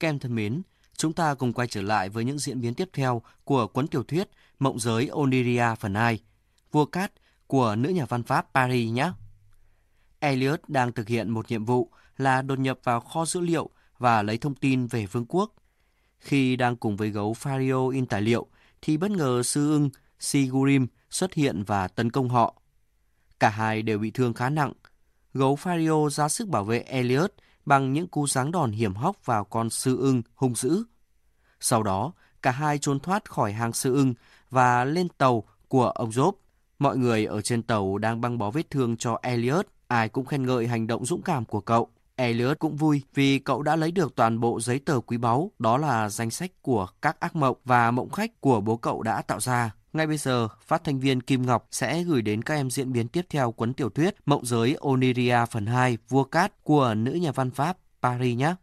Các em thân mến, chúng ta cùng quay trở lại với những diễn biến tiếp theo của cuốn tiểu thuyết Mộng giới Oniria phần 2, Vua Cát của nữ nhà văn Pháp Paris nhé. Elliot đang thực hiện một nhiệm vụ là đột nhập vào kho dữ liệu và lấy thông tin về vương quốc. Khi đang cùng với gấu Fario in tài liệu, thì bất ngờ sư ưng Sigurim xuất hiện và tấn công họ. Cả hai đều bị thương khá nặng. Gấu Fario ra sức bảo vệ Elliot bằng những cú giáng đòn hiểm hóc vào con sư ưng hung dữ. Sau đó, cả hai trốn thoát khỏi hang sư ưng và lên tàu của ông Job. Mọi người ở trên tàu đang băng bó vết thương cho Elliot, ai cũng khen ngợi hành động dũng cảm của cậu. Elliot cũng vui vì cậu đã lấy được toàn bộ giấy tờ quý báu, đó là danh sách của các ác mộng và mộng khách của bố cậu đã tạo ra. Ngay bây giờ, phát thanh viên Kim Ngọc sẽ gửi đến các em diễn biến tiếp theo cuốn tiểu thuyết Mộng giới Oniria phần 2 Vua Cát của nữ nhà văn Pháp Paris nhé.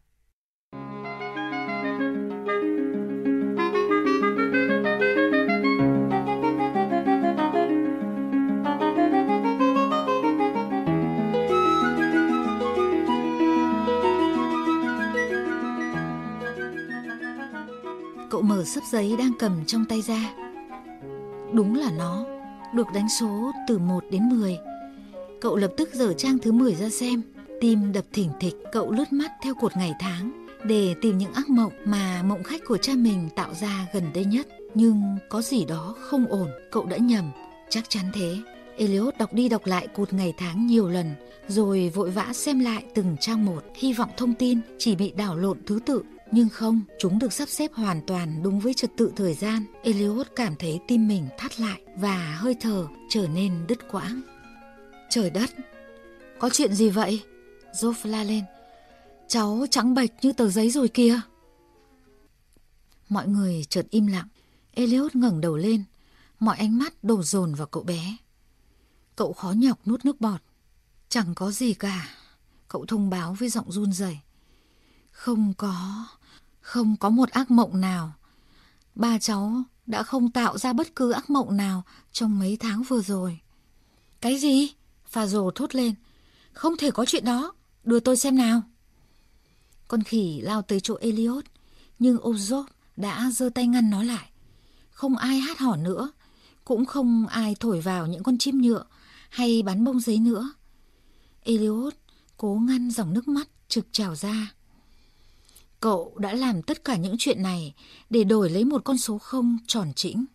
Cậu mở sấp giấy đang cầm trong tay ra Đúng là nó, Được đánh số từ 1 đến 10 Cậu lập tức dở trang thứ 10 ra xem. Tim đập thỉnh thịch, Cậu lướt mắt theo cột ngày tháng Để tìm những ác mộng mà mộng khách của cha mình tạo ra gần đây nhất. Nhưng có gì đó không ổn, Cậu đã nhầm. Chắc chắn thế. Eliot đọc đi đọc lại cột ngày tháng nhiều lần, Rồi vội vã xem lại từng trang một. Hy vọng thông tin chỉ bị đảo lộn thứ tự nhưng không, chúng được sắp xếp hoàn toàn đúng với trật tự thời gian. Eliot cảm thấy tim mình thắt lại và hơi thở trở nên đứt quãng. Trời đất, có chuyện gì vậy? Joff la lên. Cháu trắng bệch như tờ giấy rồi kìa. Mọi người chợt im lặng. Eliot ngẩng đầu lên. Mọi ánh mắt đổ dồn vào cậu bé. Cậu khó nhọc nuốt nước bọt. Chẳng có gì cả. Cậu thông báo với giọng run rẩy. Không có, không có một ác mộng nào. Ba cháu đã không tạo ra bất cứ ác mộng nào trong mấy tháng vừa rồi. Cái gì? Pha rồ thốt lên. Không thể có chuyện đó. Đưa tôi xem nào. Con khỉ lao tới chỗ Elliot, nhưng Ozop đã giơ tay ngăn nó lại. Không ai hát hò nữa, cũng không ai thổi vào những con chim nhựa hay bắn bông giấy nữa. Elliot cố ngăn dòng nước mắt trực trào ra. Cậu đã làm tất cả những chuyện này để đổi lấy một con số không tròn chỉnh.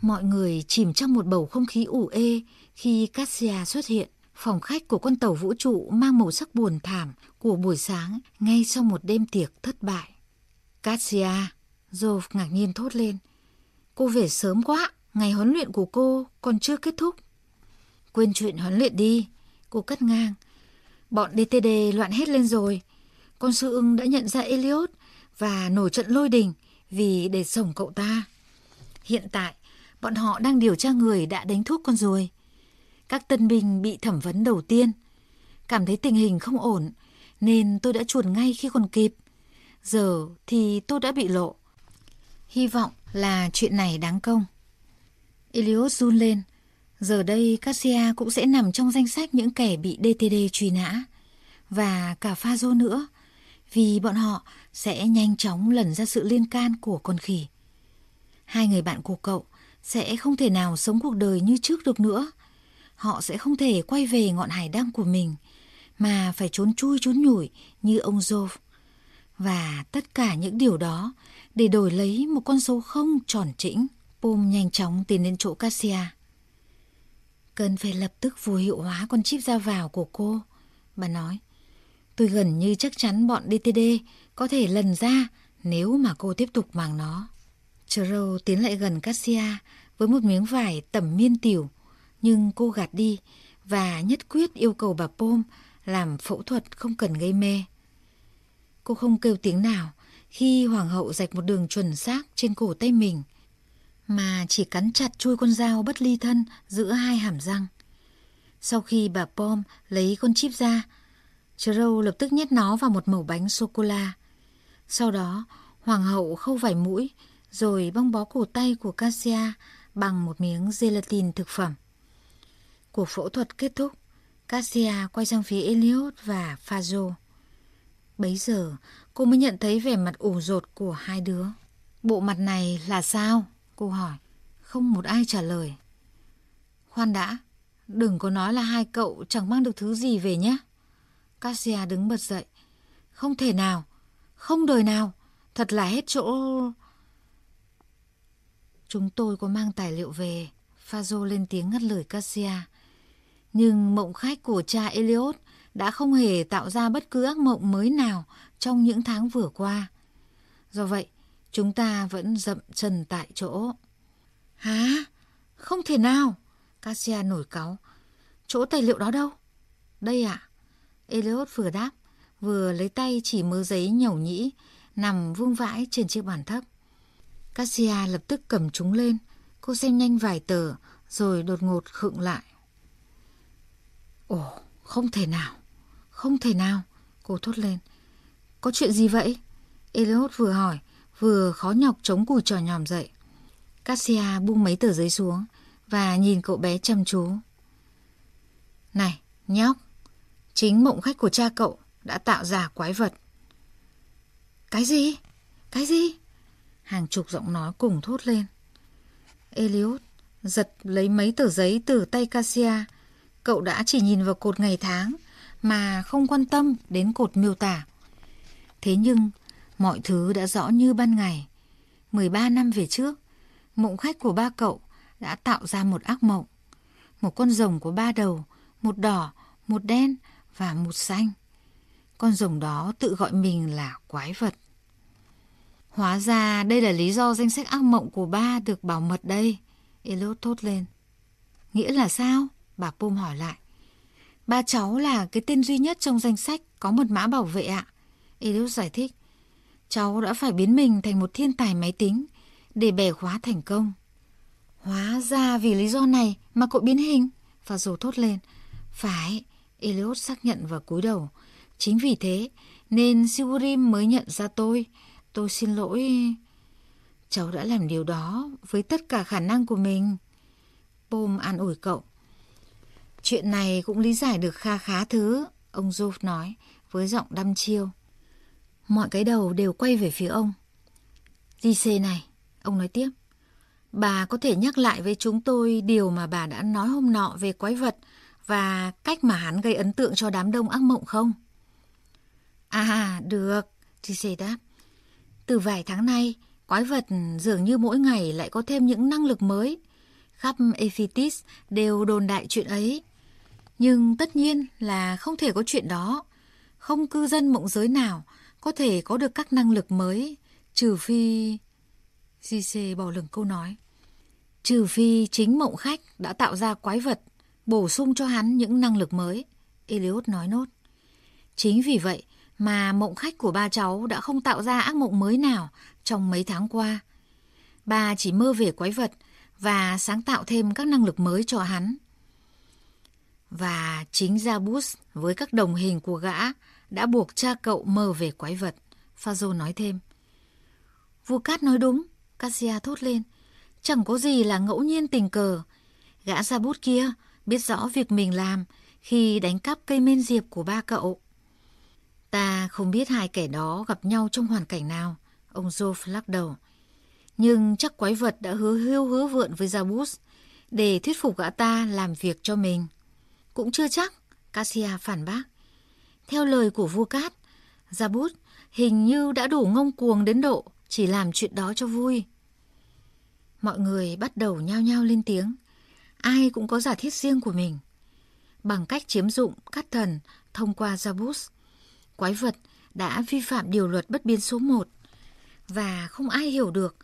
Mọi người chìm trong một bầu không khí ủ ê khi Cassia xuất hiện. Phòng khách của con tàu vũ trụ mang màu sắc buồn thảm của buổi sáng ngay sau một đêm tiệc thất bại. Cassia, Jove ngạc nhiên thốt lên. Cô về sớm quá, ngày huấn luyện của cô còn chưa kết thúc. Quên chuyện huấn luyện đi, cô cắt ngang. Bọn DTD loạn hết lên rồi con sư ưng đã nhận ra Elliot và nổi trận lôi đình vì để sổng cậu ta. Hiện tại, bọn họ đang điều tra người đã đánh thuốc con ruồi. Các tân binh bị thẩm vấn đầu tiên. Cảm thấy tình hình không ổn, nên tôi đã chuồn ngay khi còn kịp. Giờ thì tôi đã bị lộ. Hy vọng là chuyện này đáng công. Eliot run lên. Giờ đây Cassia cũng sẽ nằm trong danh sách những kẻ bị DTD truy nã. Và cả Phazo nữa vì bọn họ sẽ nhanh chóng lần ra sự liên can của con khỉ. Hai người bạn của cậu sẽ không thể nào sống cuộc đời như trước được nữa. Họ sẽ không thể quay về ngọn hải đăng của mình, mà phải trốn chui trốn nhủi như ông Jove. Và tất cả những điều đó để đổi lấy một con số không tròn trĩnh Pom nhanh chóng tiến đến chỗ Cassia. Cần phải lập tức vô hiệu hóa con chip ra vào của cô, bà nói. Tôi gần như chắc chắn bọn DTD có thể lần ra nếu mà cô tiếp tục mang nó. Chero tiến lại gần Cassia với một miếng vải tẩm miên tiểu, nhưng cô gạt đi và nhất quyết yêu cầu bà Pom làm phẫu thuật không cần gây mê. Cô không kêu tiếng nào khi hoàng hậu rạch một đường chuẩn xác trên cổ tay mình, mà chỉ cắn chặt chui con dao bất ly thân giữa hai hàm răng. Sau khi bà Pom lấy con chip ra, Trâu lập tức nhét nó vào một mẩu bánh sô-cô-la. Sau đó, hoàng hậu khâu vải mũi, rồi băng bó cổ tay của Cassia bằng một miếng gelatin thực phẩm. Cuộc phẫu thuật kết thúc, Cassia quay sang phía Elliot và Fazio. Bấy giờ, cô mới nhận thấy vẻ mặt ủ rột của hai đứa. Bộ mặt này là sao? Cô hỏi. Không một ai trả lời. Khoan đã, đừng có nói là hai cậu chẳng mang được thứ gì về nhé. Cassia đứng bật dậy. Không thể nào, không đời nào, thật là hết chỗ... Chúng tôi có mang tài liệu về. Phazo lên tiếng ngắt lời Cassia. Nhưng mộng khách của cha Eliot đã không hề tạo ra bất cứ ác mộng mới nào trong những tháng vừa qua. Do vậy, chúng ta vẫn dậm chân tại chỗ. Hả? Không thể nào! Cassia nổi cáu. Chỗ tài liệu đó đâu? Đây ạ. À? Eliot vừa đáp, vừa lấy tay chỉ mớ giấy nhầu nhĩ, nằm vương vãi trên chiếc bàn thấp. Cassia lập tức cầm chúng lên. Cô xem nhanh vài tờ, rồi đột ngột khựng lại. Ồ, không thể nào, không thể nào, cô thốt lên. Có chuyện gì vậy? Eliot vừa hỏi, vừa khó nhọc chống cùi trò nhòm dậy. Cassia buông mấy tờ giấy xuống và nhìn cậu bé chăm chú. Này, nhóc, chính mộng khách của cha cậu đã tạo ra quái vật. Cái gì? Cái gì? Hàng chục giọng nói cùng thốt lên. Eliot giật lấy mấy tờ giấy từ tay Cassia. Cậu đã chỉ nhìn vào cột ngày tháng mà không quan tâm đến cột miêu tả. Thế nhưng, mọi thứ đã rõ như ban ngày. 13 năm về trước, mộng khách của ba cậu đã tạo ra một ác mộng. Một con rồng có ba đầu, một đỏ, một đen và một xanh. Con rồng đó tự gọi mình là quái vật. Hóa ra đây là lý do danh sách ác mộng của ba được bảo mật đây. Elot thốt lên. Nghĩa là sao? Bà Pum hỏi lại. Ba cháu là cái tên duy nhất trong danh sách có mật mã bảo vệ ạ. Elot giải thích. Cháu đã phải biến mình thành một thiên tài máy tính để bẻ khóa thành công. Hóa ra vì lý do này mà cậu biến hình. Và dù thốt lên. Phải, Elliot xác nhận và cúi đầu. Chính vì thế nên Sigurim mới nhận ra tôi. Tôi xin lỗi... Cháu đã làm điều đó với tất cả khả năng của mình. Pom an ủi cậu. Chuyện này cũng lý giải được kha khá thứ, ông Joff nói với giọng đăm chiêu. Mọi cái đầu đều quay về phía ông. JC này, ông nói tiếp. Bà có thể nhắc lại với chúng tôi điều mà bà đã nói hôm nọ về quái vật và cách mà hắn gây ấn tượng cho đám đông ác mộng không? À, được, JC đáp. Từ vài tháng nay, quái vật dường như mỗi ngày lại có thêm những năng lực mới. Khắp Ephitis đều đồn đại chuyện ấy. Nhưng tất nhiên là không thể có chuyện đó. Không cư dân mộng giới nào có thể có được các năng lực mới, trừ phi... GC bỏ lửng câu nói. Trừ phi chính mộng khách đã tạo ra quái vật, bổ sung cho hắn những năng lực mới. Eliot nói nốt. Chính vì vậy mà mộng khách của ba cháu đã không tạo ra ác mộng mới nào trong mấy tháng qua. Bà chỉ mơ về quái vật và sáng tạo thêm các năng lực mới cho hắn. Và chính Jabus với các đồng hình của gã đã buộc cha cậu mơ về quái vật. Phazo nói thêm. Vua Cát nói đúng, Cassia thốt lên. Chẳng có gì là ngẫu nhiên tình cờ. Gã Jabus kia biết rõ việc mình làm khi đánh cắp cây men diệp của ba cậu. Ta không biết hai kẻ đó gặp nhau trong hoàn cảnh nào, ông Joff lắc đầu. Nhưng chắc quái vật đã hứa hưu hứa vượn với Jabus để thuyết phục gã ta làm việc cho mình. Cũng chưa chắc, Cassia phản bác. Theo lời của vua cát, Jabut hình như đã đủ ngông cuồng đến độ chỉ làm chuyện đó cho vui. Mọi người bắt đầu nhao nhao lên tiếng. Ai cũng có giả thiết riêng của mình. Bằng cách chiếm dụng các thần thông qua Jabus, quái vật đã vi phạm điều luật bất biến số 1 và không ai hiểu được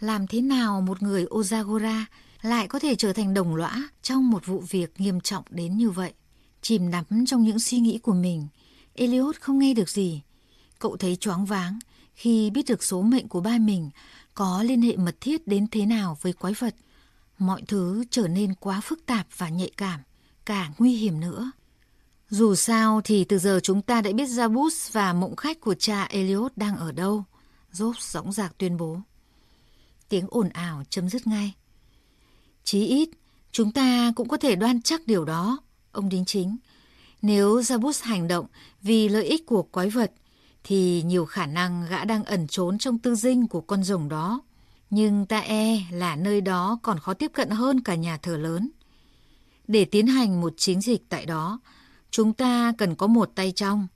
làm thế nào một người Ozagora lại có thể trở thành đồng lõa trong một vụ việc nghiêm trọng đến như vậy. Chìm đắm trong những suy nghĩ của mình, Elliot không nghe được gì. Cậu thấy choáng váng khi biết được số mệnh của ba mình có liên hệ mật thiết đến thế nào với quái vật. Mọi thứ trở nên quá phức tạp và nhạy cảm, cả nguy hiểm nữa. Dù sao thì từ giờ chúng ta đã biết Jabus và mộng khách của cha Elliot đang ở đâu. Job dõng dạc tuyên bố. Tiếng ồn ào chấm dứt ngay. Chí ít, chúng ta cũng có thể đoan chắc điều đó, ông đính chính. Nếu Jabus hành động vì lợi ích của quái vật, thì nhiều khả năng gã đang ẩn trốn trong tư dinh của con rồng đó. Nhưng ta e là nơi đó còn khó tiếp cận hơn cả nhà thờ lớn. Để tiến hành một chiến dịch tại đó, chúng ta cần có một tay trong.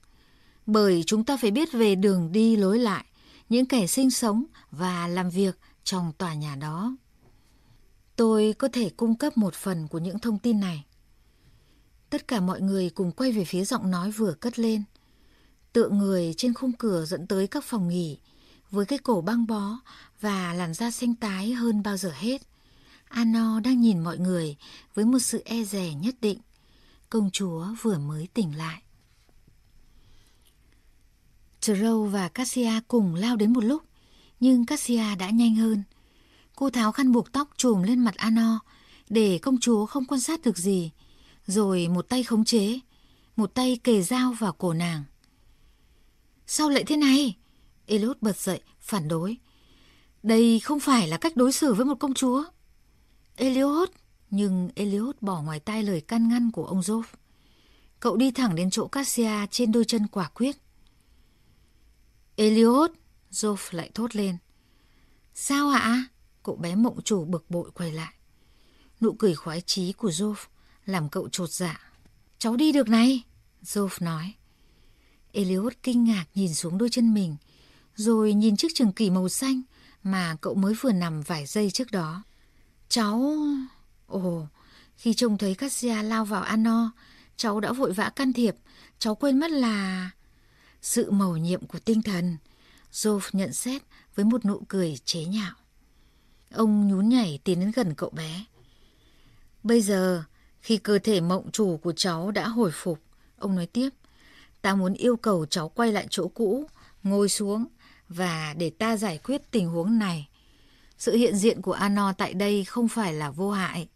Bởi chúng ta phải biết về đường đi lối lại, những kẻ sinh sống và làm việc trong tòa nhà đó. Tôi có thể cung cấp một phần của những thông tin này. Tất cả mọi người cùng quay về phía giọng nói vừa cất lên. Tượng người trên khung cửa dẫn tới các phòng nghỉ, với cái cổ băng bó và làn da xanh tái hơn bao giờ hết. Ano đang nhìn mọi người với một sự e dè nhất định. Công chúa vừa mới tỉnh lại. Trâu và Cassia cùng lao đến một lúc, nhưng Cassia đã nhanh hơn. Cô tháo khăn buộc tóc trùm lên mặt Ano để công chúa không quan sát được gì, rồi một tay khống chế, một tay kề dao vào cổ nàng. Sao lại thế này? Elot bật dậy, phản đối. Đây không phải là cách đối xử với một công chúa. Elliot, nhưng Elliot bỏ ngoài tai lời can ngăn của ông Job. Cậu đi thẳng đến chỗ Cassia trên đôi chân quả quyết. Elliot, Job lại thốt lên. Sao ạ? Cậu bé mộng chủ bực bội quay lại. Nụ cười khoái chí của Job làm cậu trột dạ. Cháu đi được này, Job nói. Elliot kinh ngạc nhìn xuống đôi chân mình, rồi nhìn chiếc trường kỳ màu xanh mà cậu mới vừa nằm vài giây trước đó. Cháu... Ồ, khi trông thấy Cassia lao vào Ano, cháu đã vội vã can thiệp, cháu quên mất là... Sự màu nhiệm của tinh thần, Job nhận xét với một nụ cười chế nhạo. Ông nhún nhảy tiến đến gần cậu bé. Bây giờ, khi cơ thể mộng chủ của cháu đã hồi phục, ông nói tiếp, ta muốn yêu cầu cháu quay lại chỗ cũ, ngồi xuống và để ta giải quyết tình huống này. Sự hiện diện của Ano tại đây không phải là vô hại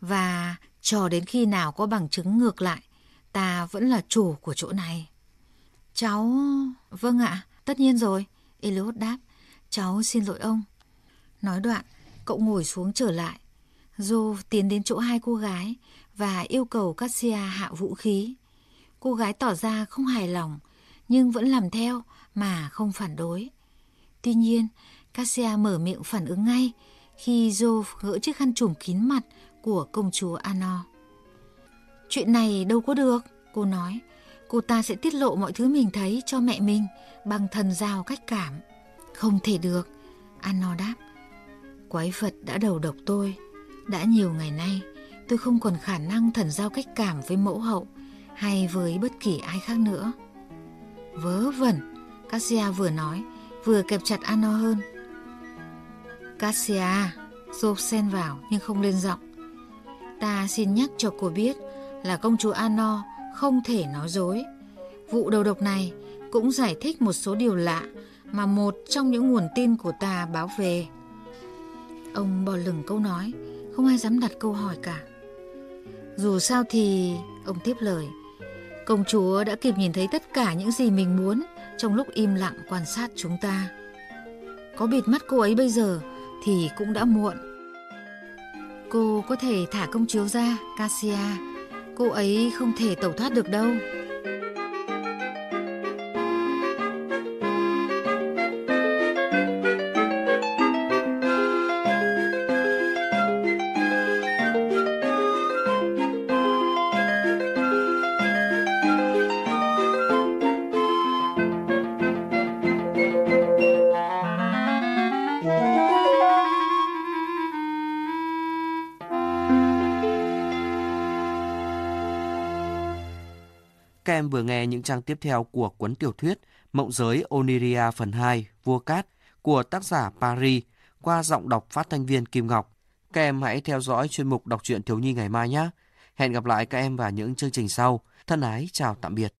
và cho đến khi nào có bằng chứng ngược lại, ta vẫn là chủ của chỗ này. Cháu... Vâng ạ, tất nhiên rồi. Eliot đáp. Cháu xin lỗi ông. Nói đoạn, cậu ngồi xuống trở lại. Joe tiến đến chỗ hai cô gái và yêu cầu Cassia hạ vũ khí. Cô gái tỏ ra không hài lòng, nhưng vẫn làm theo mà không phản đối. Tuy nhiên, Cassia mở miệng phản ứng ngay khi Joe gỡ chiếc khăn trùm kín mặt của công chúa Ano. Chuyện này đâu có được, cô nói. Cô ta sẽ tiết lộ mọi thứ mình thấy cho mẹ mình bằng thần giao cách cảm. Không thể được, Ano đáp. Quái vật đã đầu độc tôi. Đã nhiều ngày nay, tôi không còn khả năng thần giao cách cảm với mẫu hậu hay với bất kỳ ai khác nữa. Vớ vẩn, Cassia vừa nói, vừa kẹp chặt Ano hơn. Cassia, Job xen vào nhưng không lên giọng. Ta xin nhắc cho cô biết là công chúa Ano không thể nói dối. Vụ đầu độc này cũng giải thích một số điều lạ mà một trong những nguồn tin của ta báo về. Ông bỏ lửng câu nói, không ai dám đặt câu hỏi cả. Dù sao thì, ông tiếp lời, công chúa đã kịp nhìn thấy tất cả những gì mình muốn trong lúc im lặng quan sát chúng ta. Có bịt mắt cô ấy bây giờ thì cũng đã muộn. Cô có thể thả công chúa ra, Cassia. Cô ấy không thể tẩu thoát được đâu. Các em vừa nghe những trang tiếp theo của cuốn tiểu thuyết Mộng giới Oniria phần 2 Vua Cát của tác giả Paris qua giọng đọc phát thanh viên Kim Ngọc. Các em hãy theo dõi chuyên mục đọc truyện thiếu nhi ngày mai nhé. Hẹn gặp lại các em vào những chương trình sau. Thân ái, chào tạm biệt.